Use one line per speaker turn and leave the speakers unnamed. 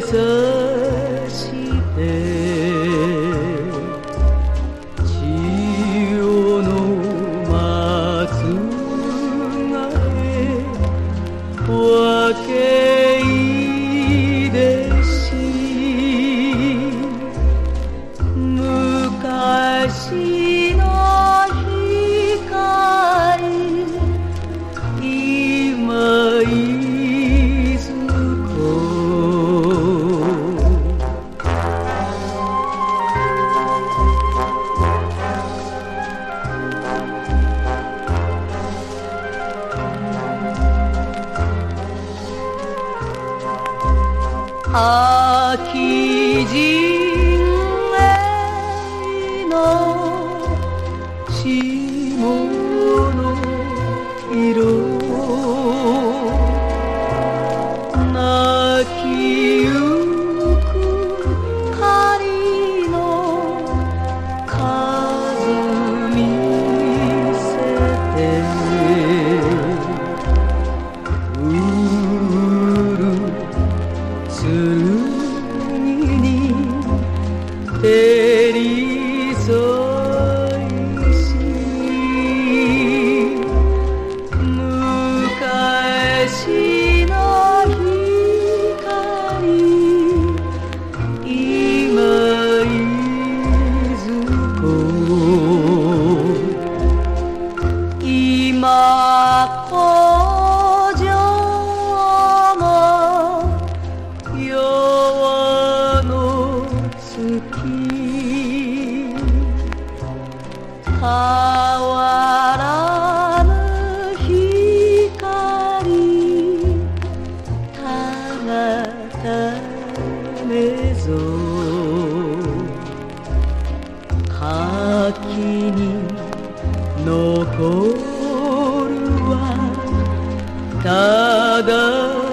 sơ आखी जी। Absolute. 変わらぬ光たがためぞ柿に残るはただ